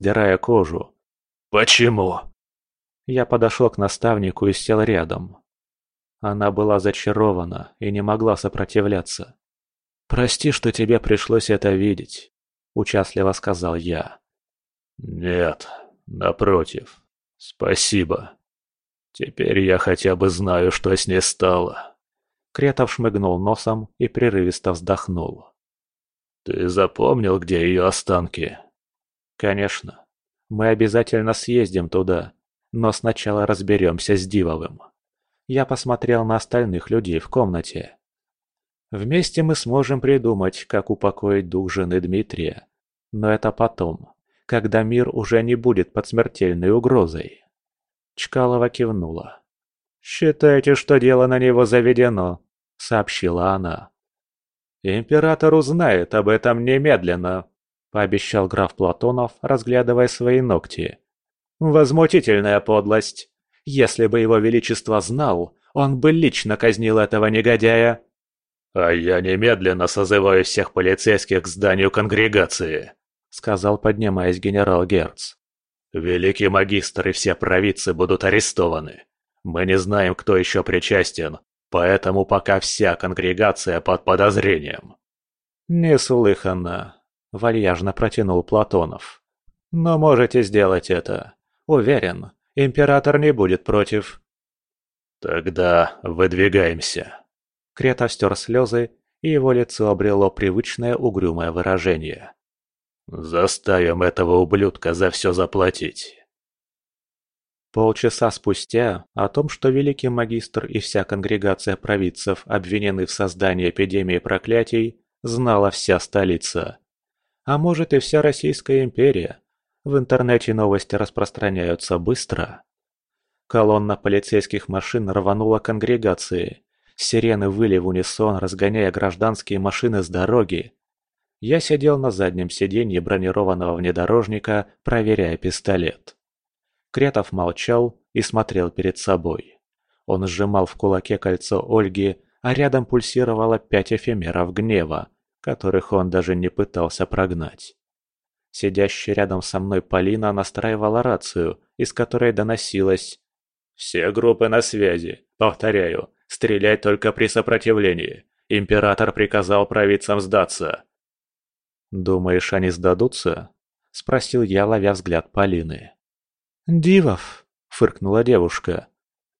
дирая кожу. «Почему?» Я подошел к наставнику и сел рядом. Она была зачарована и не могла сопротивляться. «Прости, что тебе пришлось это видеть», – участливо сказал я. «Нет, напротив, спасибо. Теперь я хотя бы знаю, что с ней стало». Кретов шмыгнул носом и прерывисто вздохнул. «Ты запомнил, где ее останки?» «Конечно. Мы обязательно съездим туда, но сначала разберемся с Дивовым. Я посмотрел на остальных людей в комнате. Вместе мы сможем придумать, как упокоить дух жены Дмитрия. Но это потом, когда мир уже не будет под смертельной угрозой. Чкалова кивнула. «Считайте, что дело на него заведено», — сообщила она. «Император узнает об этом немедленно», — пообещал граф Платонов, разглядывая свои ногти. Возмутительная подлость. Если бы его величество знал, он бы лично казнил этого негодяя. «А я немедленно созываю всех полицейских к зданию конгрегации», — сказал, поднимаясь генерал Герц. «Великий магистр и все провидцы будут арестованы. Мы не знаем, кто еще причастен, поэтому пока вся конгрегация под подозрением». «Неслыханно», — вальяжно протянул Платонов. «Но можете сделать это. Уверен, император не будет против. Тогда выдвигаемся. Кретов стер слезы, и его лицо обрело привычное угрюмое выражение. Заставим этого ублюдка за все заплатить. Полчаса спустя о том, что великий магистр и вся конгрегация провидцев обвинены в создании эпидемии проклятий, знала вся столица. А может и вся Российская империя, в интернете новости распространяются быстро. Колонна полицейских машин рванула к конгрегации. Сирены выли в унисон, разгоняя гражданские машины с дороги. Я сидел на заднем сиденье бронированного внедорожника, проверяя пистолет. Кретов молчал и смотрел перед собой. Он сжимал в кулаке кольцо Ольги, а рядом пульсировало пять эфемеров гнева, которых он даже не пытался прогнать. Сидящая рядом со мной Полина настраивала рацию, из которой доносилось «Все группы на связи. Повторяю, стрелять только при сопротивлении. Император приказал провидцам сдаться». «Думаешь, они сдадутся?» – спросил я, ловя взгляд Полины. «Дивов», – фыркнула девушка.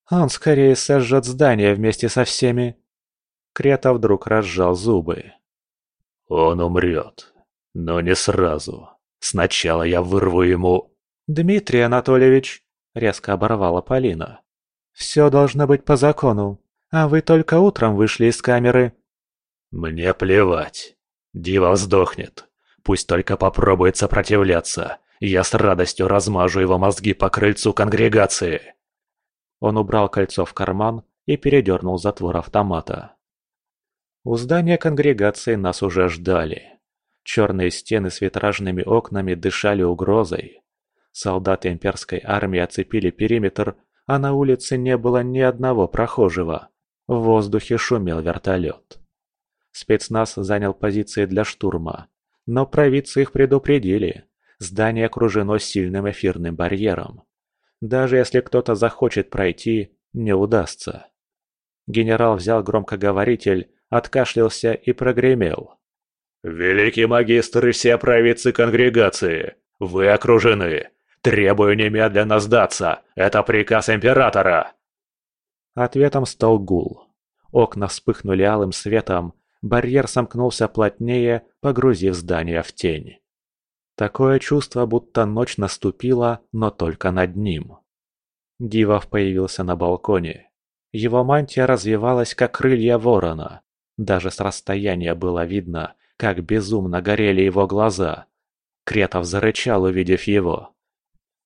«Он скорее сожжет здание вместе со всеми». Крета вдруг разжал зубы. «Он умрет, но не сразу. Сначала я вырву ему...» «Дмитрий Анатольевич!» — резко оборвала Полина. «Все должно быть по закону, а вы только утром вышли из камеры». «Мне плевать. Дива сдохнет. Пусть только попробует сопротивляться. Я с радостью размажу его мозги по крыльцу конгрегации». Он убрал кольцо в карман и передернул затвор автомата. У здания конгрегации нас уже ждали. Черные стены с витражными окнами дышали угрозой. Солдаты имперской армии оцепили периметр, а на улице не было ни одного прохожего. В воздухе шумел вертолет. Спецназ занял позиции для штурма, но провидцы их предупредили. Здание окружено сильным эфирным барьером. Даже если кто-то захочет пройти, не удастся. Генерал взял громкоговоритель, откашлялся и прогремел. «Великий магистр и все провидцы конгрегации, вы окружены. Требую немедленно сдаться. Это приказ императора!» Ответом стал гул. Окна вспыхнули алым светом, барьер сомкнулся плотнее, погрузив здание в тень. Такое чувство, будто ночь наступила, но только над ним. Дивов появился на балконе. Его мантия развивалась, как крылья ворона. Даже с расстояния было видно, как безумно горели его глаза. Кретов зарычал, увидев его.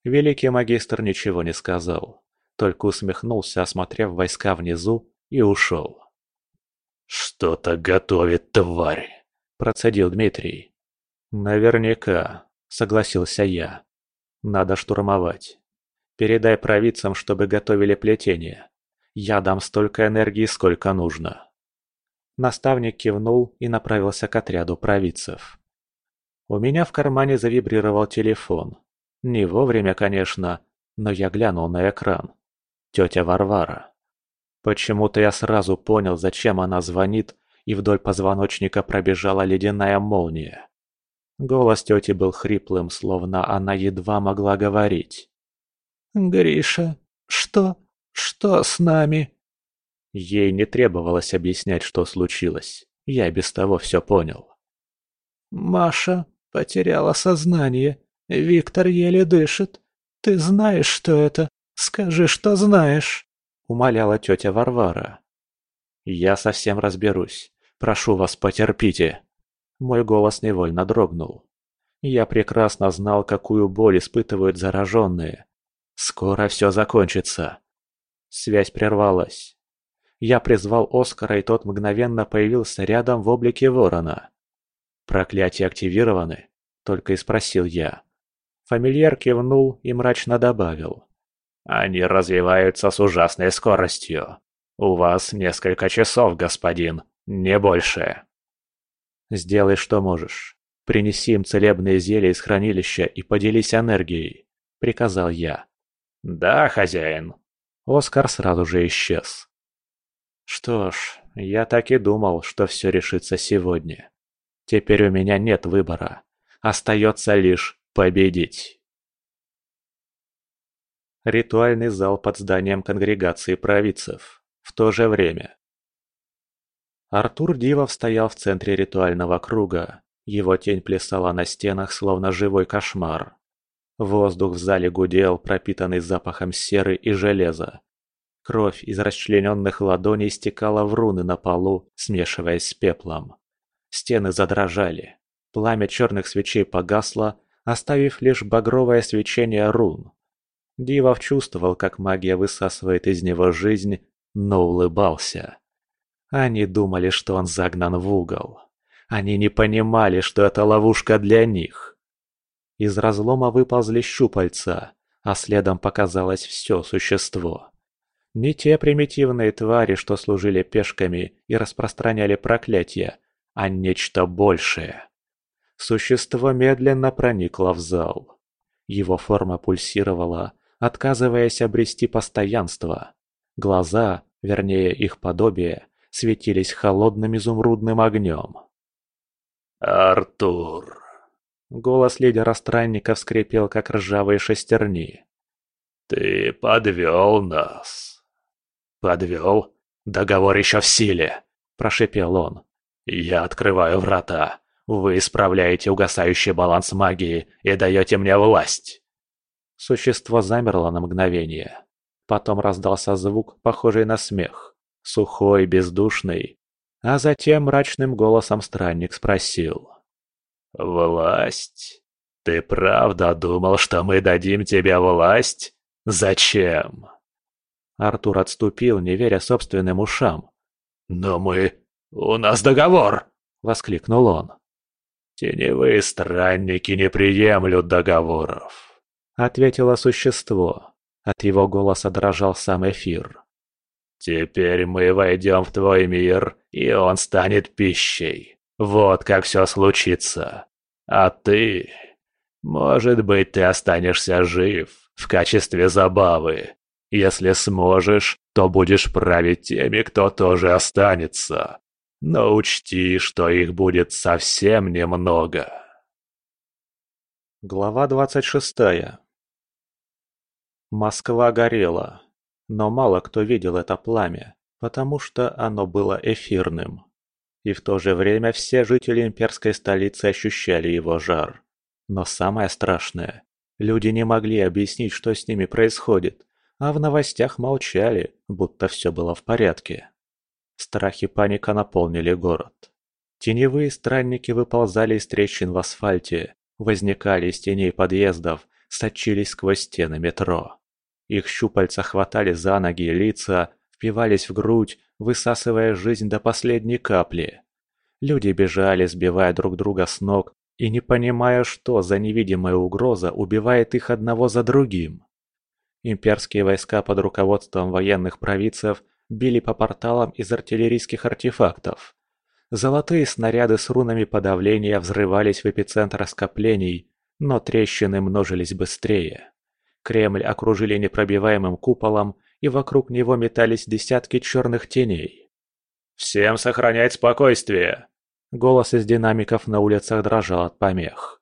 Великий магистр ничего не сказал, только усмехнулся, осмотрев войска внизу, и ушел. «Что-то готовит тварь», – процедил Дмитрий. «Наверняка», – согласился я. «Надо штурмовать. Передай провидцам, чтобы готовили плетение. Я дам столько энергии, сколько нужно». Наставник кивнул и направился к отряду провидцев. У меня в кармане завибрировал телефон. Не вовремя, конечно, но я глянул на экран. Тетя Варвара. Почему-то я сразу понял, зачем она звонит, и вдоль позвоночника пробежала ледяная молния. Голос тети был хриплым, словно она едва могла говорить. «Гриша, что? Что с нами?» Ей не требовалось объяснять, что случилось. Я без того все понял. «Маша потеряла сознание. Виктор еле дышит. Ты знаешь, что это? Скажи, что знаешь!» Умоляла тетя Варвара. «Я совсем разберусь. Прошу вас, потерпите!» Мой голос невольно дрогнул. Я прекрасно знал, какую боль испытывают зараженные. Скоро все закончится. Связь прервалась. Я призвал Оскара, и тот мгновенно появился рядом в облике ворона. «Проклятия активированы?» – только и спросил я. Фамильяр кивнул и мрачно добавил. «Они развиваются с ужасной скоростью. У вас несколько часов, господин, не больше». «Сделай, что можешь. Принеси им целебные зелья из хранилища и поделись энергией», – приказал я. «Да, хозяин». Оскар сразу же исчез. Что ж, я так и думал, что все решится сегодня. Теперь у меня нет выбора. Остается лишь победить. Ритуальный зал под зданием конгрегации провидцев. В то же время. Артур Дивов стоял в центре ритуального круга. Его тень плясала на стенах, словно живой кошмар. Воздух в зале гудел, пропитанный запахом серы и железа. Кровь из расчлененных ладоней стекала в руны на полу, смешиваясь с пеплом. Стены задрожали. Пламя черных свечей погасло, оставив лишь багровое свечение рун. Дивов чувствовал, как магия высасывает из него жизнь, но улыбался. Они думали, что он загнан в угол. Они не понимали, что это ловушка для них. Из разлома выползли щупальца, а следом показалось все существо. Не те примитивные твари, что служили пешками и распространяли проклятия, а нечто большее. Существо медленно проникло в зал. Его форма пульсировала, отказываясь обрести постоянство. Глаза, вернее их подобие, светились холодным изумрудным огнем. «Артур!» Голос лидера странников скрипел, как ржавые шестерни. «Ты подвел нас!» «Подвел? Договор еще в силе!» – прошепел он. «Я открываю врата. Вы исправляете угасающий баланс магии и даете мне власть!» Существо замерло на мгновение. Потом раздался звук, похожий на смех. Сухой, бездушный. А затем мрачным голосом странник спросил. «Власть? Ты правда думал, что мы дадим тебе власть? Зачем?» Артур отступил, не веря собственным ушам. «Но мы... у нас договор!» — воскликнул он. «Теневые странники не приемлют договоров», — ответило существо. От его голоса дрожал сам эфир. «Теперь мы войдем в твой мир, и он станет пищей. Вот как все случится. А ты... Может быть, ты останешься жив в качестве забавы, если сможешь, то будешь править теми, кто тоже останется. Но учти, что их будет совсем немного. Глава двадцать шестая Москва горела, но мало кто видел это пламя, потому что оно было эфирным. И в то же время все жители имперской столицы ощущали его жар. Но самое страшное, люди не могли объяснить, что с ними происходит, а в новостях молчали, будто все было в порядке. Страх и паника наполнили город. Теневые странники выползали из трещин в асфальте, возникали из теней подъездов, сочились сквозь стены метро. Их щупальца хватали за ноги и лица, впивались в грудь, высасывая жизнь до последней капли. Люди бежали, сбивая друг друга с ног и не понимая, что за невидимая угроза убивает их одного за другим. Имперские войска под руководством военных провидцев били по порталам из артиллерийских артефактов. Золотые снаряды с рунами подавления взрывались в эпицентр скоплений, но трещины множились быстрее. Кремль окружили непробиваемым куполом, и вокруг него метались десятки черных теней. «Всем сохранять спокойствие!» Голос из динамиков на улицах дрожал от помех.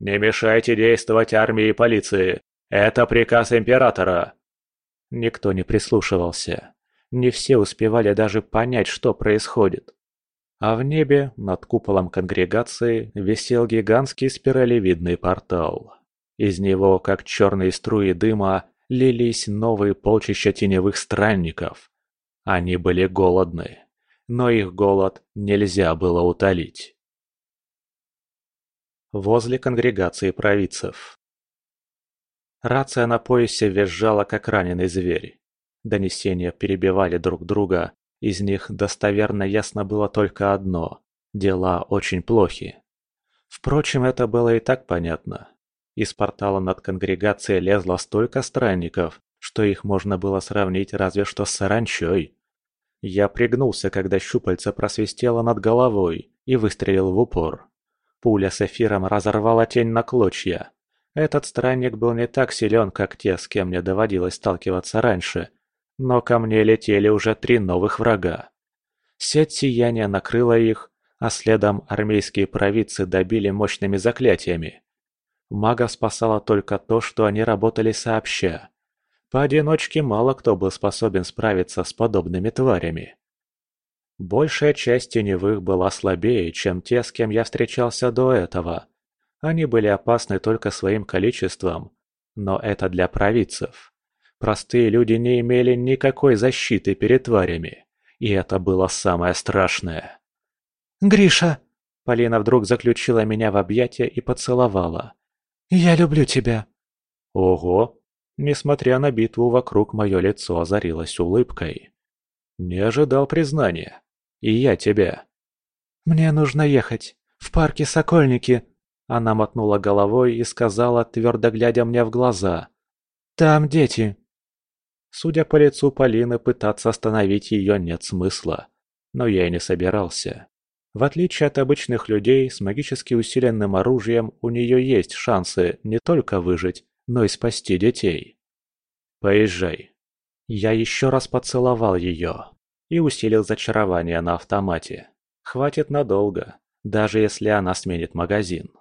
«Не мешайте действовать армии и полиции! Это приказ императора!» Никто не прислушивался. Не все успевали даже понять, что происходит. А в небе, над куполом конгрегации, висел гигантский спиралевидный портал. Из него, как черные струи дыма, лились новые полчища теневых странников. Они были голодны, но их голод нельзя было утолить. Возле конгрегации провидцев. Рация на поясе визжала, как раненый зверь. Донесения перебивали друг друга, из них достоверно ясно было только одно – дела очень плохи. Впрочем, это было и так понятно. Из портала над конгрегацией лезло столько странников, что их можно было сравнить разве что с саранчой. Я пригнулся, когда щупальце просвистело над головой и выстрелил в упор. Пуля с эфиром разорвала тень на клочья. Этот странник был не так силен, как те, с кем мне доводилось сталкиваться раньше – но ко мне летели уже три новых врага. Сеть сияния накрыла их, а следом армейские провидцы добили мощными заклятиями. Магов спасало только то, что они работали сообща. Поодиночке мало кто был способен справиться с подобными тварями. Большая часть теневых была слабее, чем те, с кем я встречался до этого. Они были опасны только своим количеством, но это для провидцев. Простые люди не имели никакой защиты перед тварями. И это было самое страшное. «Гриша!» Полина вдруг заключила меня в объятия и поцеловала. «Я люблю тебя!» Ого! Несмотря на битву, вокруг мое лицо озарилось улыбкой. Не ожидал признания. И я тебя. «Мне нужно ехать. В парке Сокольники!» Она мотнула головой и сказала, твердо глядя мне в глаза. «Там дети!» Судя по лицу Полины, пытаться остановить ее нет смысла. Но я и не собирался. В отличие от обычных людей, с магически усиленным оружием у нее есть шансы не только выжить, но и спасти детей. Поезжай. Я еще раз поцеловал ее и усилил зачарование на автомате. Хватит надолго, даже если она сменит магазин.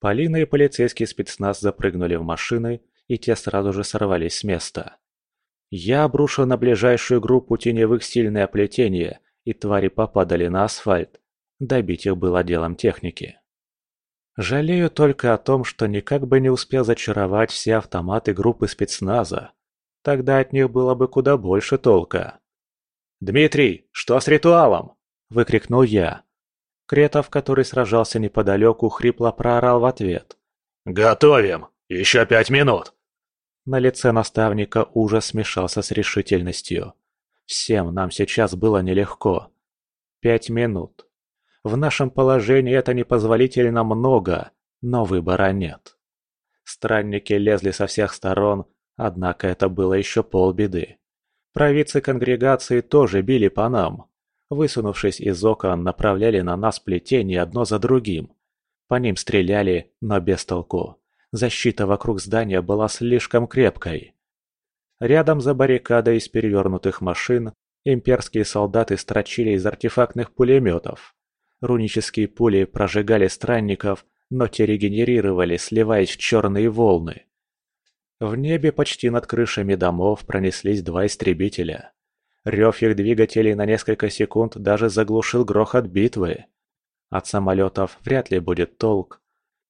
Полина и полицейский спецназ запрыгнули в машины, и те сразу же сорвались с места. Я обрушил на ближайшую группу теневых сильное плетение, и твари попадали на асфальт. Добить их было делом техники. Жалею только о том, что никак бы не успел зачаровать все автоматы группы спецназа. Тогда от них было бы куда больше толка. «Дмитрий, что с ритуалом?» – выкрикнул я. Кретов, который сражался неподалеку, хрипло проорал в ответ. «Готовим! Еще пять минут!» На лице наставника ужас смешался с решительностью. Всем нам сейчас было нелегко. Пять минут. В нашем положении это непозволительно много, но выбора нет. Странники лезли со всех сторон, однако это было еще полбеды. Провидцы конгрегации тоже били по нам. Высунувшись из окон, направляли на нас плетение одно за другим. По ним стреляли, но без толку. Защита вокруг здания была слишком крепкой. Рядом за баррикадой из перевернутых машин имперские солдаты строчили из артефактных пулеметов. Рунические пули прожигали странников, но те регенерировали, сливаясь в черные волны. В небе почти над крышами домов пронеслись два истребителя. Рев их двигателей на несколько секунд даже заглушил грохот битвы. От самолетов вряд ли будет толк,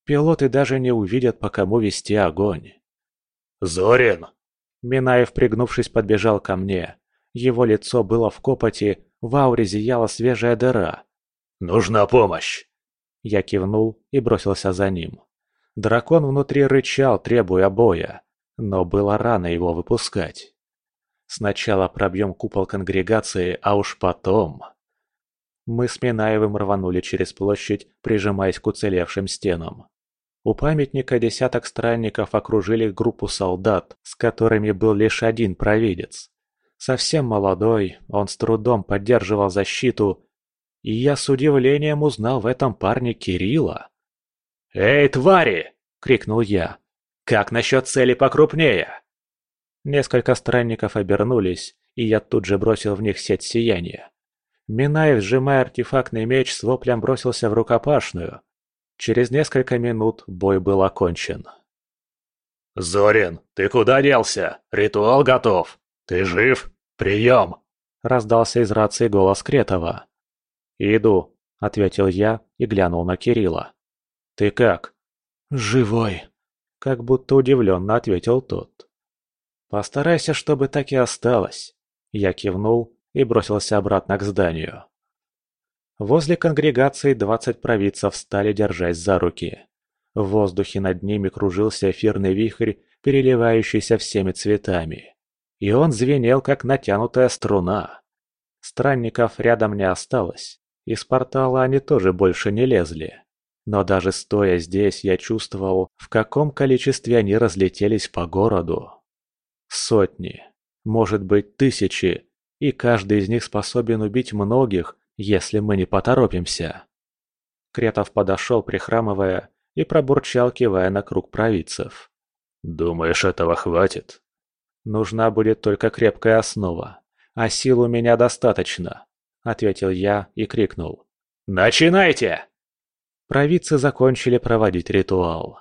Пилоты даже не увидят, по кому вести огонь. «Зорин!» Минаев, пригнувшись, подбежал ко мне. Его лицо было в копоти, в ауре зияла свежая дыра. «Нужна помощь!» Я кивнул и бросился за ним. Дракон внутри рычал, требуя боя, но было рано его выпускать. Сначала пробьем купол конгрегации, а уж потом... Мы с Минаевым рванули через площадь, прижимаясь к уцелевшим стенам. У памятника десяток странников окружили группу солдат, с которыми был лишь один провидец. Совсем молодой, он с трудом поддерживал защиту, и я с удивлением узнал в этом парне Кирилла. «Эй, твари!» — крикнул я. «Как насчет цели покрупнее?» Несколько странников обернулись, и я тут же бросил в них сеть сияния. Минаев, сжимая артефактный меч, с воплем бросился в рукопашную. Через несколько минут бой был окончен. «Зорин, ты куда делся? Ритуал готов. Ты жив? Прием!» Раздался из рации голос Кретова. «Иду», — ответил я и глянул на Кирилла. «Ты как?» «Живой», — как будто удивленно ответил тот. «Постарайся, чтобы так и осталось». Я кивнул и бросился обратно к зданию. Возле конгрегации двадцать провидцев стали держась за руки. В воздухе над ними кружился эфирный вихрь, переливающийся всеми цветами. И он звенел, как натянутая струна. Странников рядом не осталось. Из портала они тоже больше не лезли. Но даже стоя здесь, я чувствовал, в каком количестве они разлетелись по городу. Сотни, может быть тысячи, и каждый из них способен убить многих, если мы не поторопимся. Кретов подошел, прихрамывая, и пробурчал, кивая на круг провидцев. «Думаешь, этого хватит?» «Нужна будет только крепкая основа, а сил у меня достаточно», — ответил я и крикнул. «Начинайте!» Провидцы закончили проводить ритуал.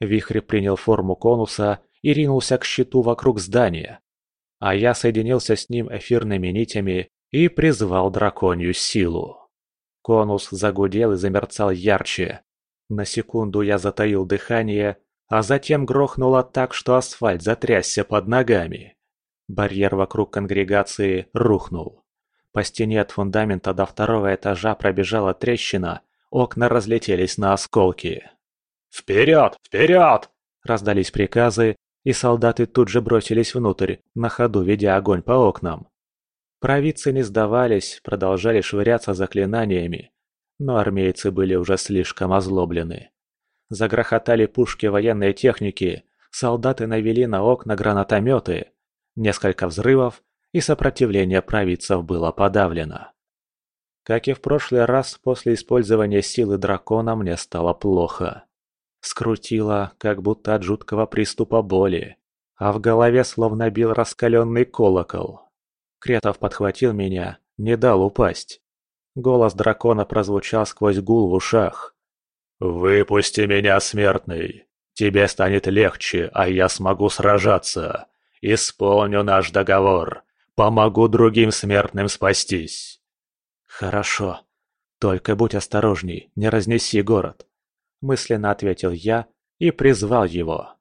Вихрь принял форму конуса и ринулся к щиту вокруг здания. А я соединился с ним эфирными нитями и призвал драконью силу. Конус загудел и замерцал ярче. На секунду я затаил дыхание, а затем грохнуло так, что асфальт затрясся под ногами. Барьер вокруг конгрегации рухнул. По стене от фундамента до второго этажа пробежала трещина, окна разлетелись на осколки. «Вперед! Вперед!» – раздались приказы, и солдаты тут же бросились внутрь, на ходу ведя огонь по окнам. Провидцы не сдавались, продолжали швыряться заклинаниями, но армейцы были уже слишком озлоблены. Загрохотали пушки военной техники, солдаты навели на окна гранатометы. Несколько взрывов, и сопротивление провидцев было подавлено. Как и в прошлый раз, после использования силы дракона мне стало плохо. Скрутило, как будто от жуткого приступа боли, а в голове словно бил раскаленный колокол. Кретов подхватил меня, не дал упасть. Голос дракона прозвучал сквозь гул в ушах. «Выпусти меня, смертный! Тебе станет легче, а я смогу сражаться. Исполню наш договор. Помогу другим смертным спастись». «Хорошо. Только будь осторожней, не разнеси город мысленно ответил я и призвал его.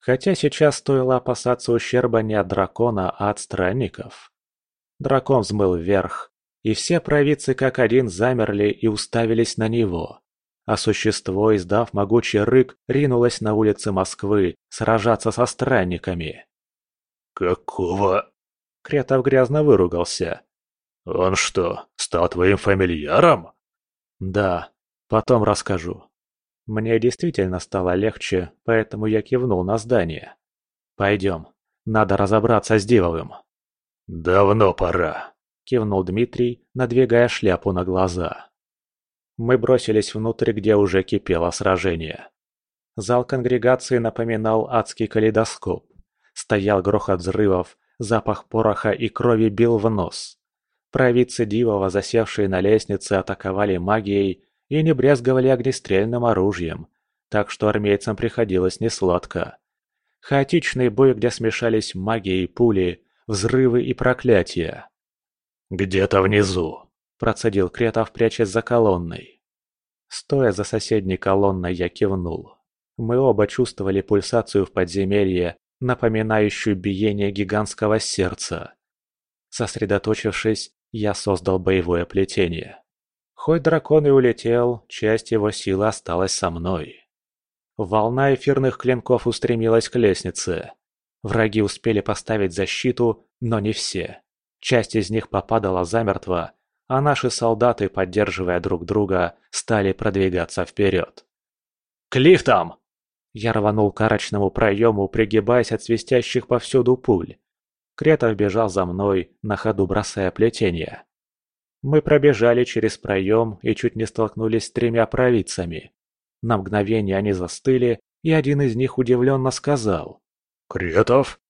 Хотя сейчас стоило опасаться ущерба не от дракона, а от странников. Дракон взмыл вверх, и все провидцы как один замерли и уставились на него. А существо, издав могучий рык, ринулось на улицы Москвы сражаться со странниками. «Какого?» Кретов грязно выругался. «Он что, стал твоим фамильяром?» «Да, потом расскажу. Мне действительно стало легче, поэтому я кивнул на здание. «Пойдем, надо разобраться с Дивовым». «Давно пора», – кивнул Дмитрий, надвигая шляпу на глаза. Мы бросились внутрь, где уже кипело сражение. Зал конгрегации напоминал адский калейдоскоп. Стоял грохот взрывов, запах пороха и крови бил в нос. Провидцы Дивова, засевшие на лестнице, атаковали магией, и не брезговали огнестрельным оружием, так что армейцам приходилось несладко. Хаотичный бой, где смешались магия и пули, взрывы и проклятия. «Где-то внизу», – процедил Кретов, прячась за колонной. Стоя за соседней колонной, я кивнул. Мы оба чувствовали пульсацию в подземелье, напоминающую биение гигантского сердца. Сосредоточившись, я создал боевое плетение. Хоть дракон и улетел, часть его силы осталась со мной. Волна эфирных клинков устремилась к лестнице. Враги успели поставить защиту, но не все. Часть из них попадала замертво, а наши солдаты, поддерживая друг друга, стали продвигаться вперед. «К лифтам!» Я рванул к арочному проему, пригибаясь от свистящих повсюду пуль. Кретов бежал за мной, на ходу бросая плетение. Мы пробежали через проем и чуть не столкнулись с тремя провидцами. На мгновение они застыли, и один из них удивленно сказал. «Кретов?»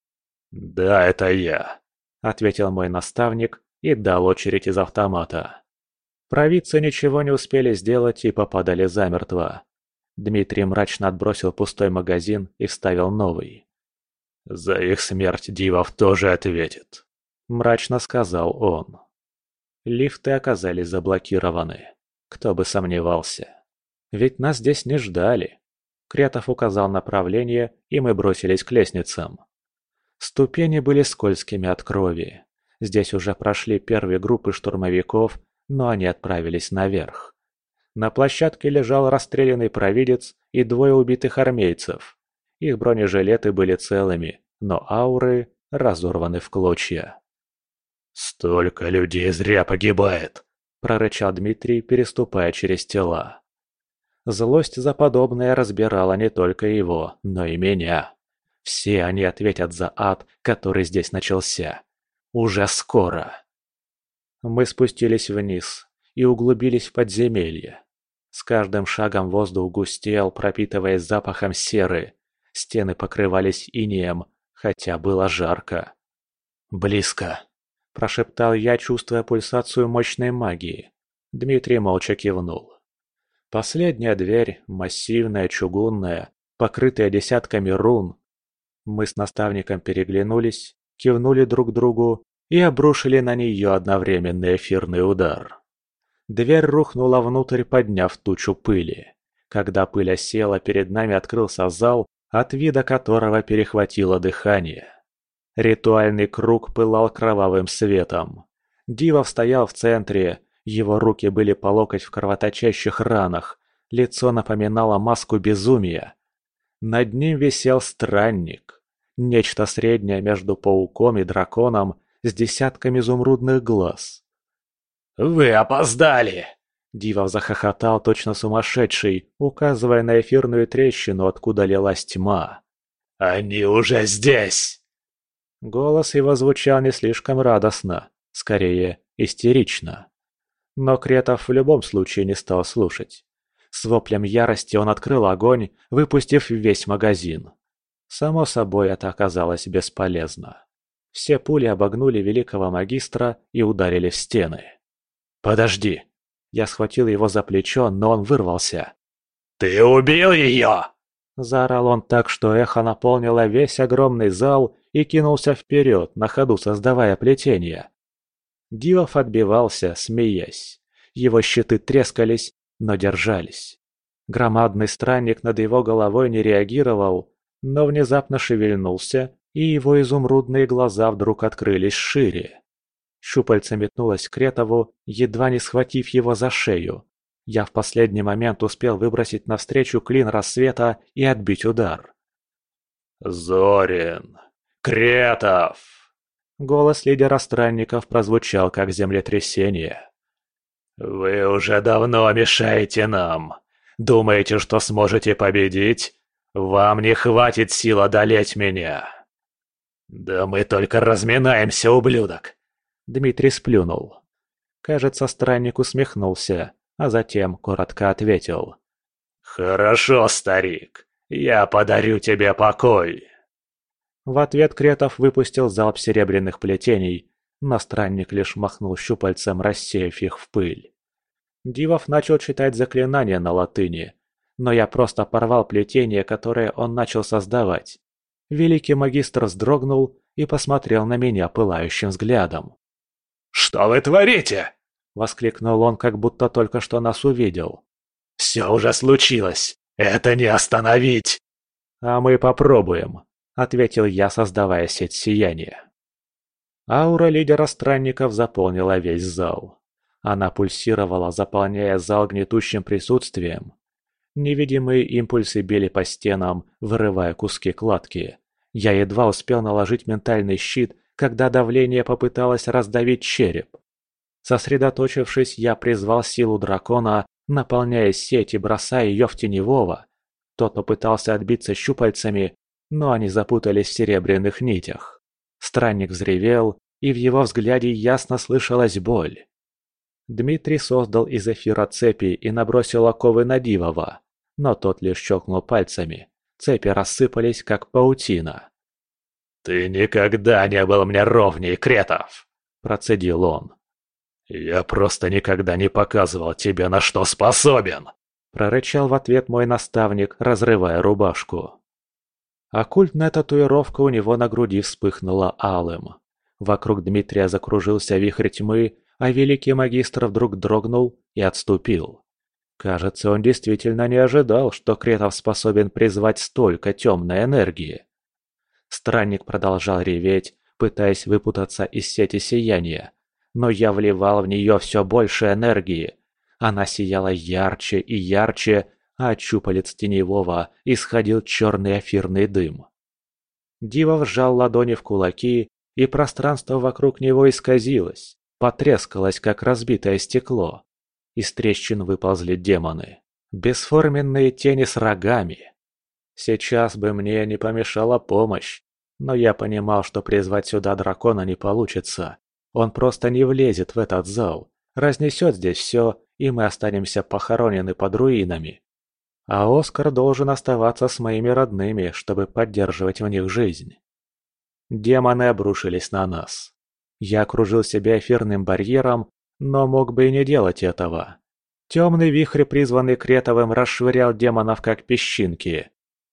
«Да, это я», — ответил мой наставник и дал очередь из автомата. Провидцы ничего не успели сделать и попадали замертво. Дмитрий мрачно отбросил пустой магазин и вставил новый. «За их смерть Дивов тоже ответит», — мрачно сказал он. Лифты оказались заблокированы. Кто бы сомневался. Ведь нас здесь не ждали. Кретов указал направление, и мы бросились к лестницам. Ступени были скользкими от крови. Здесь уже прошли первые группы штурмовиков, но они отправились наверх. На площадке лежал расстрелянный провидец и двое убитых армейцев. Их бронежилеты были целыми, но ауры разорваны в клочья. «Столько людей зря погибает!» – прорычал Дмитрий, переступая через тела. Злость за подобное разбирала не только его, но и меня. Все они ответят за ад, который здесь начался. Уже скоро. Мы спустились вниз и углубились в подземелье. С каждым шагом воздух густел, пропитываясь запахом серы. Стены покрывались инеем, хотя было жарко. «Близко», – прошептал я, чувствуя пульсацию мощной магии. Дмитрий молча кивнул. Последняя дверь, массивная, чугунная, покрытая десятками рун. Мы с наставником переглянулись, кивнули друг другу и обрушили на нее одновременный эфирный удар. Дверь рухнула внутрь, подняв тучу пыли. Когда пыль осела, перед нами открылся зал, от вида которого перехватило дыхание. Ритуальный круг пылал кровавым светом. Дивов стоял в центре, его руки были по локоть в кровоточащих ранах, лицо напоминало маску безумия. Над ним висел странник, нечто среднее между пауком и драконом с десятками изумрудных глаз. «Вы опоздали!» Дивов захохотал точно сумасшедший, указывая на эфирную трещину, откуда лилась тьма. «Они уже здесь!» Голос его звучал не слишком радостно, скорее истерично. Но Кретов в любом случае не стал слушать. С воплем ярости он открыл огонь, выпустив весь магазин. Само собой, это оказалось бесполезно. Все пули обогнули великого магистра и ударили в стены. «Подожди!» Я схватил его за плечо, но он вырвался. «Ты убил ее!» Заорал он так, что эхо наполнило весь огромный зал и кинулся вперед, на ходу создавая плетение. Дивов отбивался, смеясь. Его щиты трескались, но держались. Громадный странник над его головой не реагировал, но внезапно шевельнулся, и его изумрудные глаза вдруг открылись шире. Щупальце метнулось к Кретову, едва не схватив его за шею. Я в последний момент успел выбросить навстречу клин рассвета и отбить удар. «Зорин! Кретов!» Голос лидера странников прозвучал как землетрясение. «Вы уже давно мешаете нам. Думаете, что сможете победить? Вам не хватит сил одолеть меня!» «Да мы только разминаемся, ублюдок!» Дмитрий сплюнул. Кажется, странник усмехнулся, а затем коротко ответил. «Хорошо, старик, я подарю тебе покой!» В ответ Кретов выпустил залп серебряных плетений, но странник лишь махнул щупальцем, рассеяв их в пыль. Дивов начал читать заклинания на латыни, но я просто порвал плетение, которое он начал создавать. Великий магистр вздрогнул и посмотрел на меня пылающим взглядом. «Что вы творите?» – воскликнул он, как будто только что нас увидел. «Все уже случилось! Это не остановить!» «А мы попробуем!» Ответил я, создавая сеть сияния. Аура лидера странников заполнила весь зал. Она пульсировала, заполняя зал гнетущим присутствием. Невидимые импульсы били по стенам, вырывая куски кладки. Я едва успел наложить ментальный щит, когда давление попыталось раздавить череп. Сосредоточившись, я призвал силу дракона, наполняя сеть и бросая ее в теневого. Тот попытался отбиться щупальцами, но они запутались в серебряных нитях. Странник взревел, и в его взгляде ясно слышалась боль. Дмитрий создал из эфира цепи и набросил оковы на Дивова, но тот лишь щелкнул пальцами. цепи рассыпались, как паутина. «Ты никогда не был мне ровней, Кретов!» – процедил он. «Я просто никогда не показывал тебе, на что способен!» – прорычал в ответ мой наставник, разрывая рубашку. Оккультная татуировка у него на груди вспыхнула алым. Вокруг Дмитрия закружился вихрь тьмы, а великий магистр вдруг дрогнул и отступил. Кажется, он действительно не ожидал, что Кретов способен призвать столько темной энергии. Странник продолжал реветь, пытаясь выпутаться из сети сияния, но я вливал в нее все больше энергии. Она сияла ярче и ярче, а от щупалец теневого исходил черный эфирный дым. Дива вжал ладони в кулаки, и пространство вокруг него исказилось, потрескалось, как разбитое стекло. Из трещин выползли демоны. Бесформенные тени с рогами. Сейчас бы мне не помешала помощь, но я понимал, что призвать сюда дракона не получится. Он просто не влезет в этот зал, разнесет здесь все, и мы останемся похоронены под руинами. А Оскар должен оставаться с моими родными, чтобы поддерживать в них жизнь. Демоны обрушились на нас. Я окружил себя эфирным барьером, но мог бы и не делать этого. Темный вихрь, призванный Кретовым, расшвырял демонов как песчинки.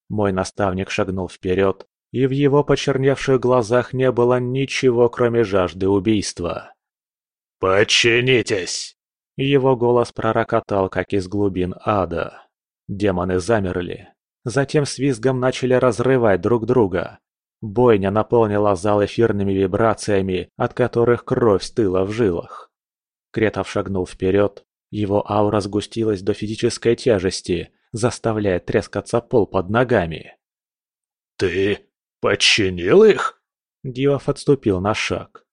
Мой наставник шагнул вперед, и в его почерневших глазах не было ничего, кроме жажды убийства. «Подчинитесь!» Его голос пророкотал, как из глубин ада. Демоны замерли. Затем с визгом начали разрывать друг друга. Бойня наполнила зал эфирными вибрациями, от которых кровь стыла в жилах. Кретов шагнул вперед, его аура сгустилась до физической тяжести, заставляя трескаться пол под ногами. «Ты «Подчинил их?» Дивов отступил на шаг.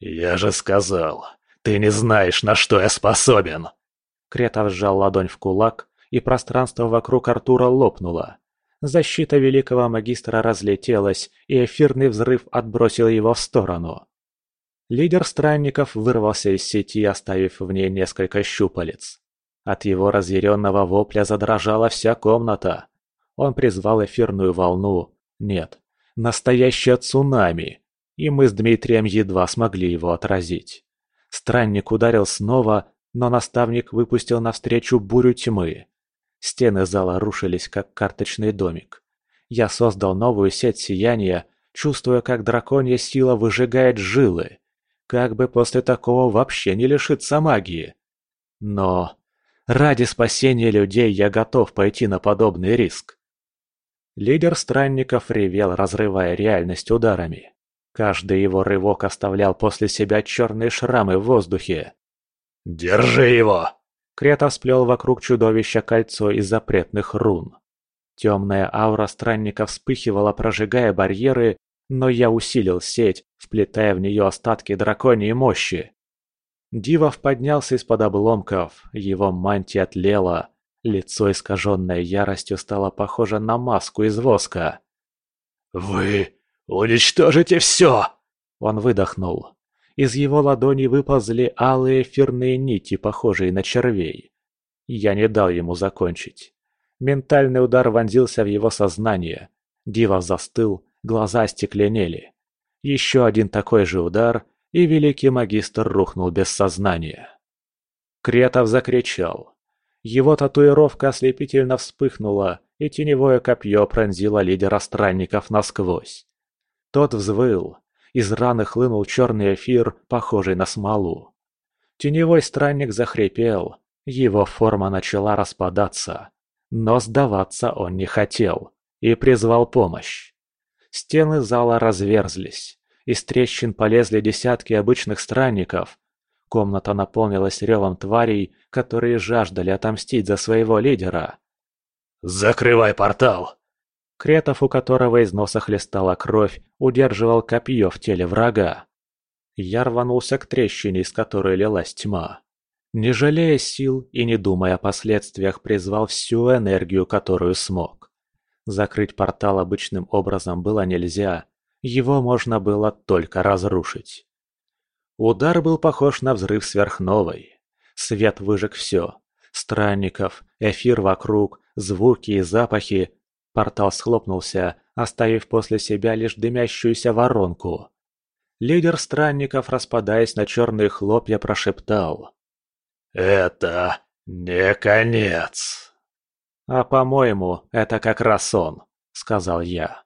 «Я же сказал, ты не знаешь, на что я способен!» Кретов сжал ладонь в кулак, и пространство вокруг Артура лопнуло. Защита великого магистра разлетелась, и эфирный взрыв отбросил его в сторону. Лидер странников вырвался из сети, оставив в ней несколько щупалец. От его разъяренного вопля задрожала вся комната. Он призвал эфирную волну. Нет, Настоящее цунами, и мы с Дмитрием едва смогли его отразить. Странник ударил снова, но наставник выпустил навстречу бурю тьмы. Стены зала рушились, как карточный домик. Я создал новую сеть сияния, чувствуя, как драконья сила выжигает жилы. Как бы после такого вообще не лишиться магии. Но ради спасения людей я готов пойти на подобный риск. Лидер странников ревел, разрывая реальность ударами. Каждый его рывок оставлял после себя черные шрамы в воздухе. «Держи его!» Кретов сплел вокруг чудовища кольцо из запретных рун. Темная аура странника вспыхивала, прожигая барьеры, но я усилил сеть, вплетая в нее остатки драконьей мощи. Дивов поднялся из-под обломков, его мантия тлела, Лицо, искаженное яростью, стало похоже на маску из воска. «Вы уничтожите все!» Он выдохнул. Из его ладони выползли алые эфирные нити, похожие на червей. Я не дал ему закончить. Ментальный удар вонзился в его сознание. Дива застыл, глаза стекленели. Еще один такой же удар, и великий магистр рухнул без сознания. Кретов закричал. Его татуировка ослепительно вспыхнула, и теневое копье пронзило лидера странников насквозь. Тот взвыл. Из раны хлынул черный эфир, похожий на смолу. Теневой странник захрипел. Его форма начала распадаться. Но сдаваться он не хотел и призвал помощь. Стены зала разверзлись. Из трещин полезли десятки обычных странников, Комната наполнилась ревом тварей, которые жаждали отомстить за своего лидера. «Закрывай портал!» Кретов, у которого из носа хлестала кровь, удерживал копье в теле врага. Я рванулся к трещине, из которой лилась тьма. Не жалея сил и не думая о последствиях, призвал всю энергию, которую смог. Закрыть портал обычным образом было нельзя, его можно было только разрушить. Удар был похож на взрыв сверхновой. Свет выжег все. Странников, эфир вокруг, звуки и запахи. Портал схлопнулся, оставив после себя лишь дымящуюся воронку. Лидер странников, распадаясь на черные хлопья, прошептал. «Это не конец!» «А по-моему, это как раз он», — сказал я.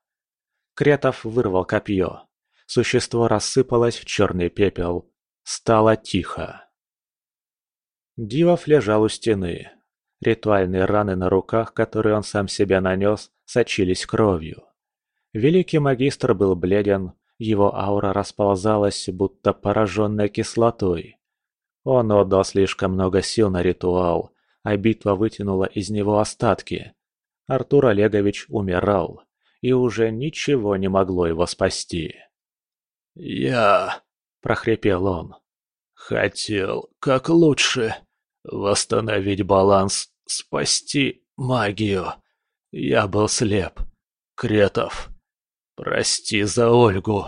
Кретов вырвал копье. Существо рассыпалось в черный пепел. Стало тихо. Дивов лежал у стены. Ритуальные раны на руках, которые он сам себя нанес, сочились кровью. Великий магистр был бледен, его аура расползалась, будто пораженная кислотой. Он отдал слишком много сил на ритуал, а битва вытянула из него остатки. Артур Олегович умирал, и уже ничего не могло его спасти. «Я...» – прохрипел он. «Хотел как лучше восстановить баланс, спасти магию. Я был слеп. Кретов, прости за Ольгу».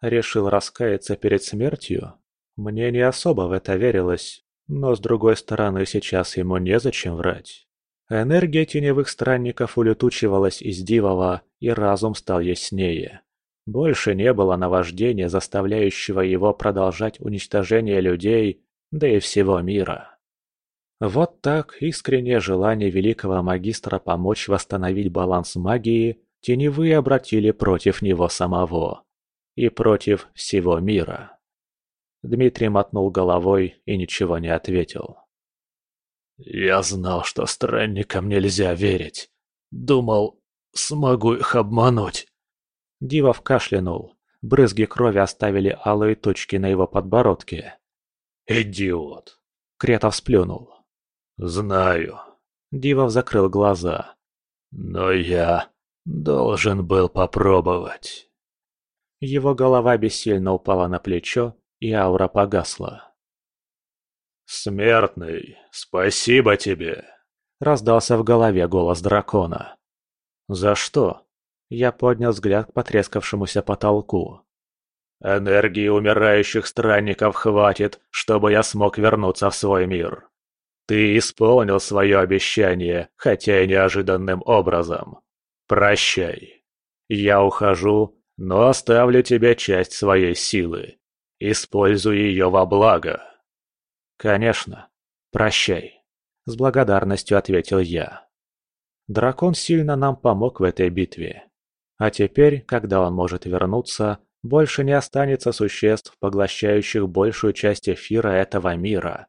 Решил раскаяться перед смертью? Мне не особо в это верилось, но с другой стороны сейчас ему незачем врать. Энергия теневых странников улетучивалась из Дивова, и разум стал яснее. Больше не было наваждения, заставляющего его продолжать уничтожение людей, да и всего мира. Вот так искреннее желание великого магистра помочь восстановить баланс магии теневые обратили против него самого и против всего мира. Дмитрий мотнул головой и ничего не ответил. «Я знал, что странникам нельзя верить. Думал, смогу их обмануть». Дивов кашлянул. Брызги крови оставили алые точки на его подбородке. «Идиот!» Кретов сплюнул. «Знаю». Дивов закрыл глаза. «Но я должен был попробовать». Его голова бессильно упала на плечо, и аура погасла. «Смертный, спасибо тебе!» — раздался в голове голос дракона. «За что?» — я поднял взгляд к потрескавшемуся потолку. «Энергии умирающих странников хватит, чтобы я смог вернуться в свой мир. Ты исполнил свое обещание, хотя и неожиданным образом. Прощай. Я ухожу, но оставлю тебе часть своей силы. Используй ее во благо». «Конечно. Прощай», — с благодарностью ответил я. Дракон сильно нам помог в этой битве. А теперь, когда он может вернуться, больше не останется существ, поглощающих большую часть эфира этого мира.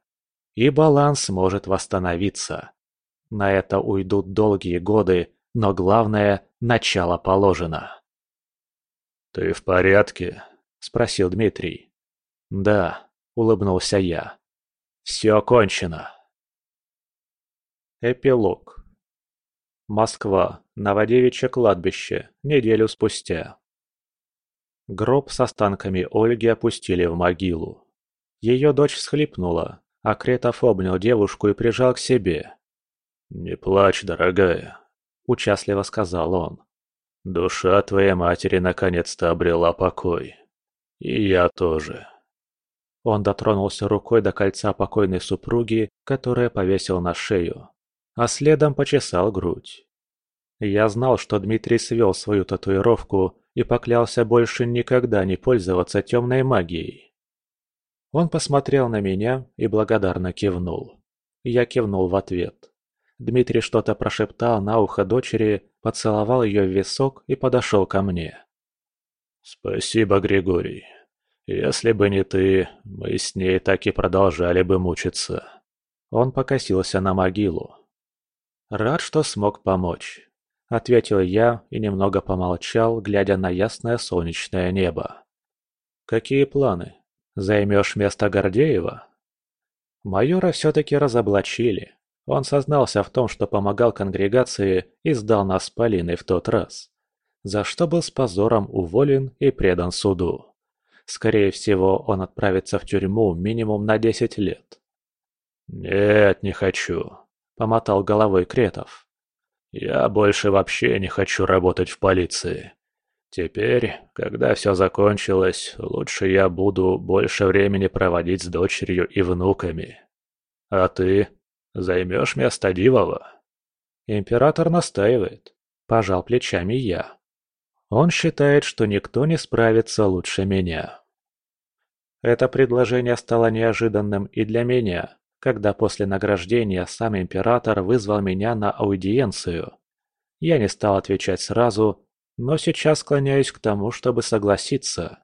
И баланс может восстановиться. На это уйдут долгие годы, но главное – начало положено. «Ты в порядке?» – спросил Дмитрий. «Да», – улыбнулся я. Все кончено. Эпилог. Москва. Новодевичье кладбище. Неделю спустя. Гроб с останками Ольги опустили в могилу. Ее дочь всхлипнула, а Кретов обнял девушку и прижал к себе. «Не плачь, дорогая», — участливо сказал он. «Душа твоей матери наконец-то обрела покой. И я тоже». Он дотронулся рукой до кольца покойной супруги, которое повесил на шею, а следом почесал грудь. Я знал, что Дмитрий свел свою татуировку и поклялся больше никогда не пользоваться темной магией. Он посмотрел на меня и благодарно кивнул. Я кивнул в ответ. Дмитрий что-то прошептал на ухо дочери, поцеловал ее в висок и подошел ко мне. «Спасибо, Григорий. Если бы не ты, мы с ней так и продолжали бы мучиться. Он покосился на могилу. Рад, что смог помочь. Ответил я и немного помолчал, глядя на ясное солнечное небо. Какие планы? Займешь место Гордеева? Майора все-таки разоблачили. Он сознался в том, что помогал конгрегации и сдал нас с Полиной в тот раз. За что был с позором уволен и предан суду. Скорее всего, он отправится в тюрьму минимум на десять лет. «Нет, не хочу», — помотал головой Кретов. «Я больше вообще не хочу работать в полиции. Теперь, когда все закончилось, лучше я буду больше времени проводить с дочерью и внуками. А ты займешь место Дивова?» Император настаивает. Пожал плечами я. Он считает, что никто не справится лучше меня. Это предложение стало неожиданным и для меня, когда после награждения сам император вызвал меня на аудиенцию. Я не стал отвечать сразу, но сейчас склоняюсь к тому, чтобы согласиться.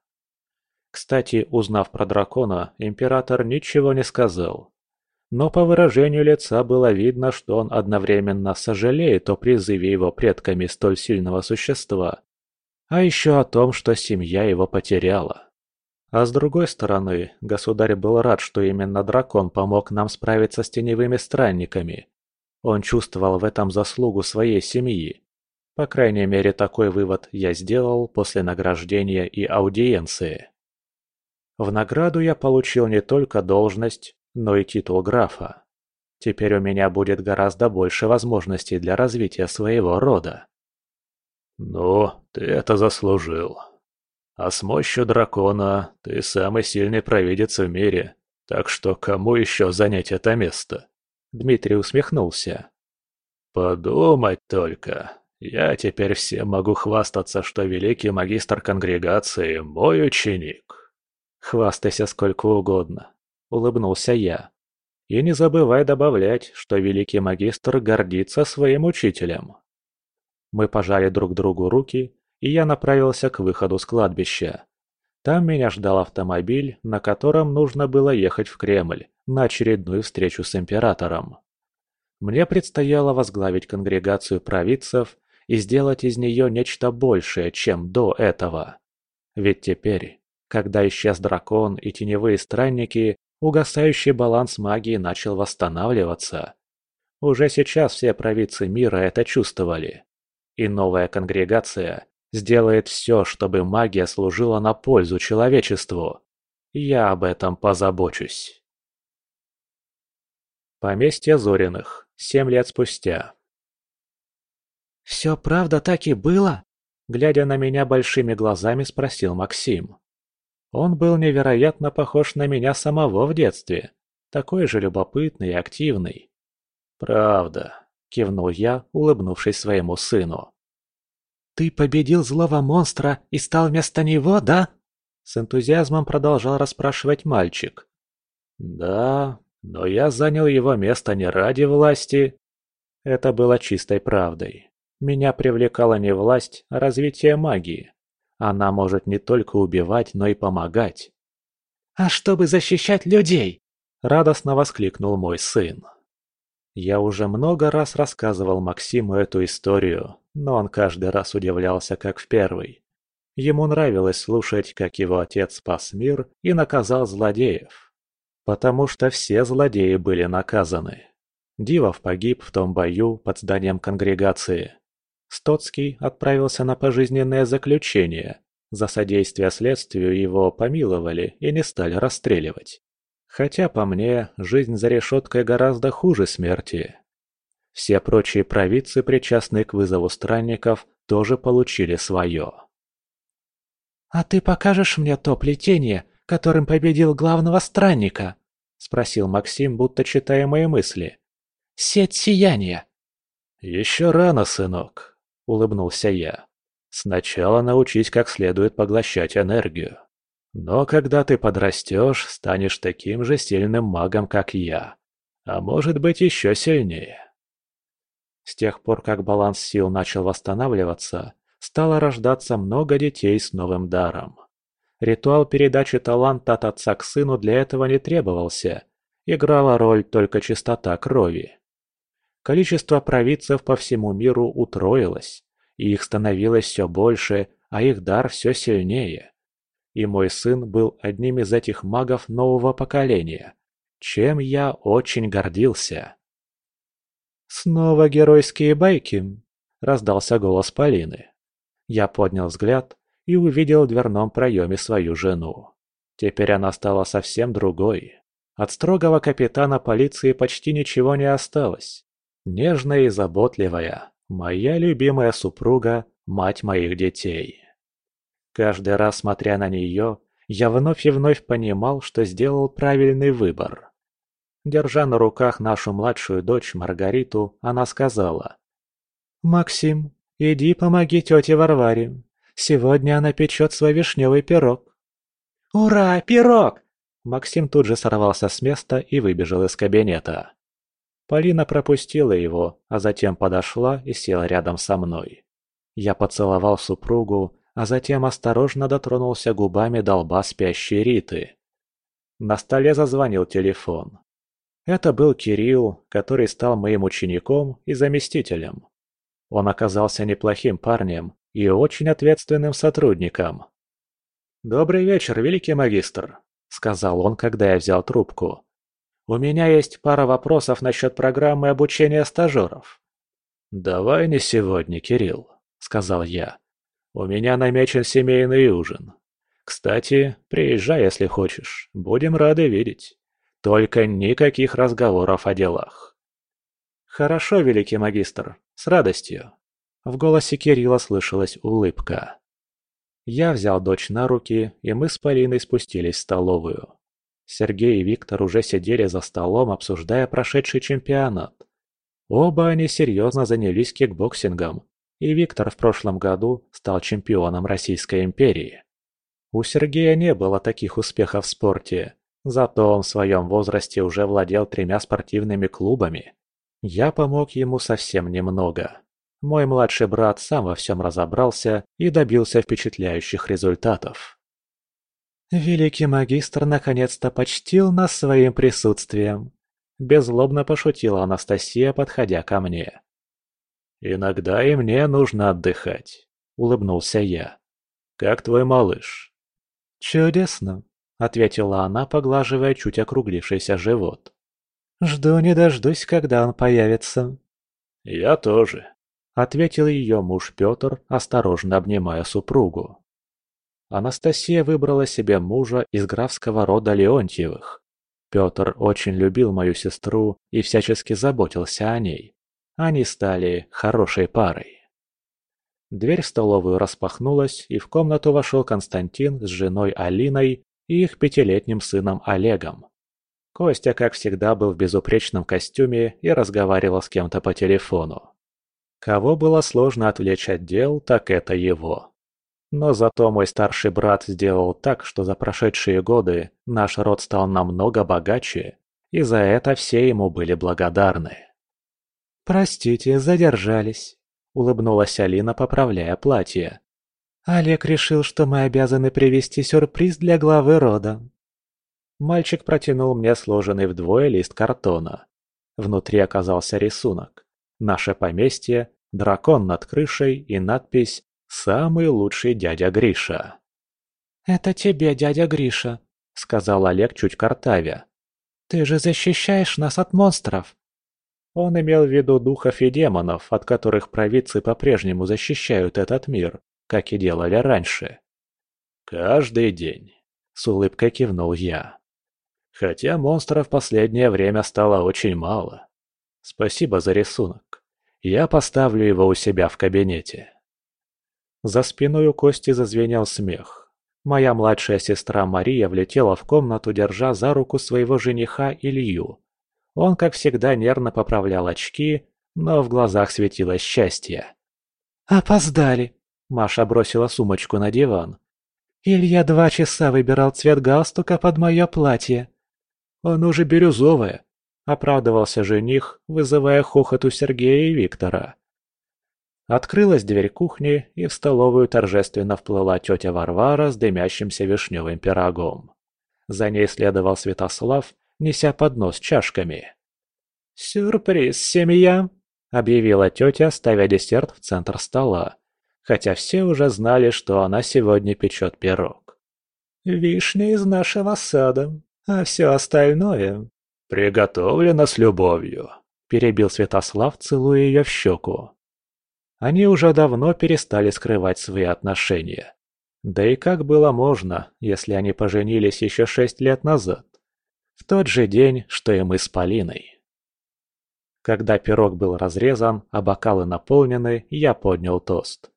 Кстати, узнав про дракона, император ничего не сказал. Но по выражению лица было видно, что он одновременно сожалеет о призыве его предками столь сильного существа, а еще о том, что семья его потеряла. А с другой стороны, государь был рад, что именно дракон помог нам справиться с теневыми странниками. Он чувствовал в этом заслугу своей семьи. По крайней мере, такой вывод я сделал после награждения и аудиенции. В награду я получил не только должность, но и титул графа. Теперь у меня будет гораздо больше возможностей для развития своего рода. «Ну, ты это заслужил. А с мощью дракона ты самый сильный провидец в мире, так что кому еще занять это место?» Дмитрий усмехнулся. «Подумать только. Я теперь всем могу хвастаться, что великий магистр конгрегации – мой ученик». «Хвастайся сколько угодно», – улыбнулся я. «И не забывай добавлять, что великий магистр гордится своим учителем». Мы пожали друг другу руки, и я направился к выходу с кладбища. Там меня ждал автомобиль, на котором нужно было ехать в Кремль на очередную встречу с императором. Мне предстояло возглавить конгрегацию провидцев и сделать из нее нечто большее, чем до этого. Ведь теперь, когда исчез дракон и теневые странники, угасающий баланс магии начал восстанавливаться. Уже сейчас все провидцы мира это чувствовали. И новая конгрегация сделает все, чтобы магия служила на пользу человечеству. Я об этом позабочусь. Поместье Зориных. Семь лет спустя. «Все правда так и было?» Глядя на меня большими глазами, спросил Максим. Он был невероятно похож на меня самого в детстве. Такой же любопытный и активный. «Правда», – кивнул я, улыбнувшись своему сыну. «Ты победил злого монстра и стал вместо него, да?» С энтузиазмом продолжал расспрашивать мальчик. «Да, но я занял его место не ради власти». Это было чистой правдой. Меня привлекала не власть, а развитие магии. Она может не только убивать, но и помогать. «А чтобы защищать людей!» – радостно воскликнул мой сын. Я уже много раз рассказывал Максиму эту историю, но он каждый раз удивлялся, как в первый. Ему нравилось слушать, как его отец спас мир и наказал злодеев. Потому что все злодеи были наказаны. Дивов погиб в том бою под зданием конгрегации. Стоцкий отправился на пожизненное заключение. За содействие следствию его помиловали и не стали расстреливать. Хотя, по мне, жизнь за решеткой гораздо хуже смерти. Все прочие провидцы, причастные к вызову странников, тоже получили свое. «А ты покажешь мне то плетение, которым победил главного странника?» — спросил Максим, будто читая мои мысли. «Сеть сияния». «Еще рано, сынок», — улыбнулся я. «Сначала научись как следует поглощать энергию». Но когда ты подрастешь, станешь таким же сильным магом, как я. А может быть еще сильнее. С тех пор, как баланс сил начал восстанавливаться, стало рождаться много детей с новым даром. Ритуал передачи таланта от отца к сыну для этого не требовался. Играла роль только чистота крови. Количество провидцев по всему миру утроилось, и их становилось все больше, а их дар все сильнее и мой сын был одним из этих магов нового поколения, чем я очень гордился. «Снова геройские байки!» – раздался голос Полины. Я поднял взгляд и увидел в дверном проеме свою жену. Теперь она стала совсем другой. От строгого капитана полиции почти ничего не осталось. Нежная и заботливая, моя любимая супруга, мать моих детей. Каждый раз, смотря на нее, я вновь и вновь понимал, что сделал правильный выбор. Держа на руках нашу младшую дочь Маргариту, она сказала. «Максим, Иди помоги тете Варваре. Сегодня она печет свой вишневый пирог». «Ура, пирог!» Максим тут же сорвался с места и выбежал из кабинета. Полина пропустила его, а затем подошла и села рядом со мной. Я поцеловал супругу, а затем осторожно дотронулся губами до лба спящей Риты. На столе зазвонил телефон. Это был Кирилл, который стал моим учеником и заместителем. Он оказался неплохим парнем и очень ответственным сотрудником. «Добрый вечер, великий магистр», — сказал он, когда я взял трубку. «У меня есть пара вопросов насчет программы обучения стажеров». «Давай не сегодня, Кирилл», — сказал я. «У меня намечен семейный ужин. Кстати, приезжай, если хочешь. Будем рады видеть». Только никаких разговоров о делах. Хорошо, великий магистр, с радостью. В голосе Кирилла слышалась улыбка. Я взял дочь на руки, и мы с Полиной спустились в столовую. Сергей и Виктор уже сидели за столом, обсуждая прошедший чемпионат. Оба они серьезно занялись кикбоксингом, и Виктор в прошлом году стал чемпионом Российской империи. У Сергея не было таких успехов в спорте, Зато он в своем возрасте уже владел тремя спортивными клубами. Я помог ему совсем немного. Мой младший брат сам во всем разобрался и добился впечатляющих результатов. «Великий магистр наконец-то почтил нас своим присутствием», – беззлобно пошутила Анастасия, подходя ко мне. «Иногда и мне нужно отдыхать», – улыбнулся я. «Как твой малыш?» «Чудесно. — ответила она, поглаживая чуть округлившийся живот. «Жду не дождусь, когда он появится». «Я тоже», — ответил ее муж Петр, осторожно обнимая супругу. Анастасия выбрала себе мужа из графского рода Леонтьевых. Петр очень любил мою сестру и всячески заботился о ней. Они стали хорошей парой. Дверь в столовую распахнулась, и в комнату вошел Константин с женой Алиной и их пятилетним сыном Олегом. Костя, как всегда, был в безупречном костюме и разговаривал с кем-то по телефону. Кого было сложно отвлечь от дел, так это его. Но зато мой старший брат сделал так, что за прошедшие годы наш род стал намного богаче, и за это все ему были благодарны. «Простите, задержались», — улыбнулась Алина, поправляя платье. Олег решил, что мы обязаны привезти сюрприз для главы рода. Мальчик протянул мне сложенный вдвое лист картона. Внутри оказался рисунок. Наше поместье, дракон над крышей и надпись «Самый лучший дядя Гриша». «Это тебе, дядя Гриша», — сказал Олег чуть картавя. «Ты же защищаешь нас от монстров». Он имел в виду духов и демонов, от которых провидцы по-прежнему защищают этот мир как и делали раньше. «Каждый день», — с улыбкой кивнул я. «Хотя монстров в последнее время стало очень мало. Спасибо за рисунок. Я поставлю его у себя в кабинете». За спиной у Кости зазвенел смех. Моя младшая сестра Мария влетела в комнату, держа за руку своего жениха Илью. Он, как всегда, нервно поправлял очки, но в глазах светилось счастье. «Опоздали!» Маша бросила сумочку на диван. «Илья два часа выбирал цвет галстука под мое платье». «Оно же бирюзовое», — оправдывался жених, вызывая хохот у Сергея и Виктора. Открылась дверь кухни, и в столовую торжественно вплыла тетя Варвара с дымящимся вишневым пирогом. За ней следовал Святослав, неся поднос с чашками. «Сюрприз, семья!» — объявила тетя, ставя десерт в центр стола хотя все уже знали, что она сегодня печет пирог. «Вишня из нашего сада, а все остальное...» «Приготовлено с любовью», — перебил Святослав, целуя ее в щеку. Они уже давно перестали скрывать свои отношения. Да и как было можно, если они поженились еще шесть лет назад? В тот же день, что и мы с Полиной. Когда пирог был разрезан, а бокалы наполнены, я поднял тост.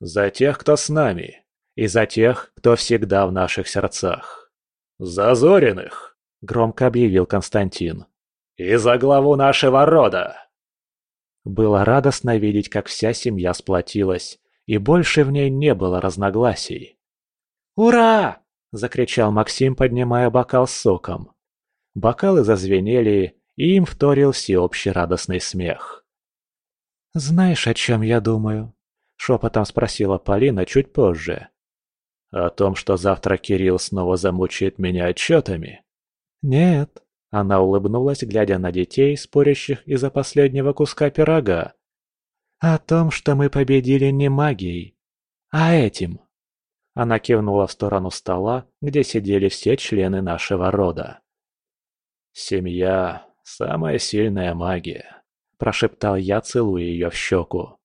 За тех, кто с нами, и за тех, кто всегда в наших сердцах. За Зориных, громко объявил Константин. И за главу нашего рода. Было радостно видеть, как вся семья сплотилась, и больше в ней не было разногласий. «Ура!» – закричал Максим, поднимая бокал с соком. Бокалы зазвенели, и им вторил всеобщий радостный смех. «Знаешь, о чем я думаю?» – шепотом спросила Полина чуть позже. «О том, что завтра Кирилл снова замучает меня отчетами?» «Нет», – она улыбнулась, глядя на детей, спорящих из-за последнего куска пирога. «О том, что мы победили не магией, а этим». Она кивнула в сторону стола, где сидели все члены нашего рода. «Семья – самая сильная магия», – прошептал я, целуя ее в щеку.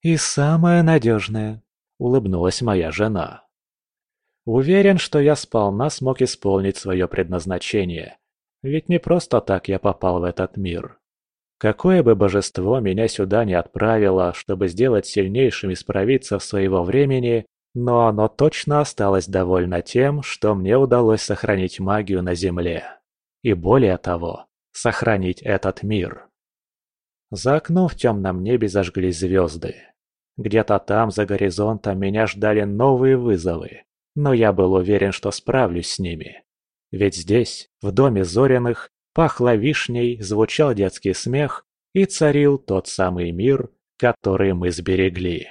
«И самая надежная», – улыбнулась моя жена. Уверен, что я сполна смог исполнить свое предназначение, ведь не просто так я попал в этот мир. Какое бы божество меня сюда не отправило, чтобы сделать сильнейшим и справиться в своего времени, но оно точно осталось довольно тем, что мне удалось сохранить магию на Земле. И более того, сохранить этот мир. За окном в темном небе зажглись звезды. Где-то там, за горизонтом, меня ждали новые вызовы, но я был уверен, что справлюсь с ними. Ведь здесь, в доме Зориных, пахло вишней, звучал детский смех и царил тот самый мир, который мы сберегли.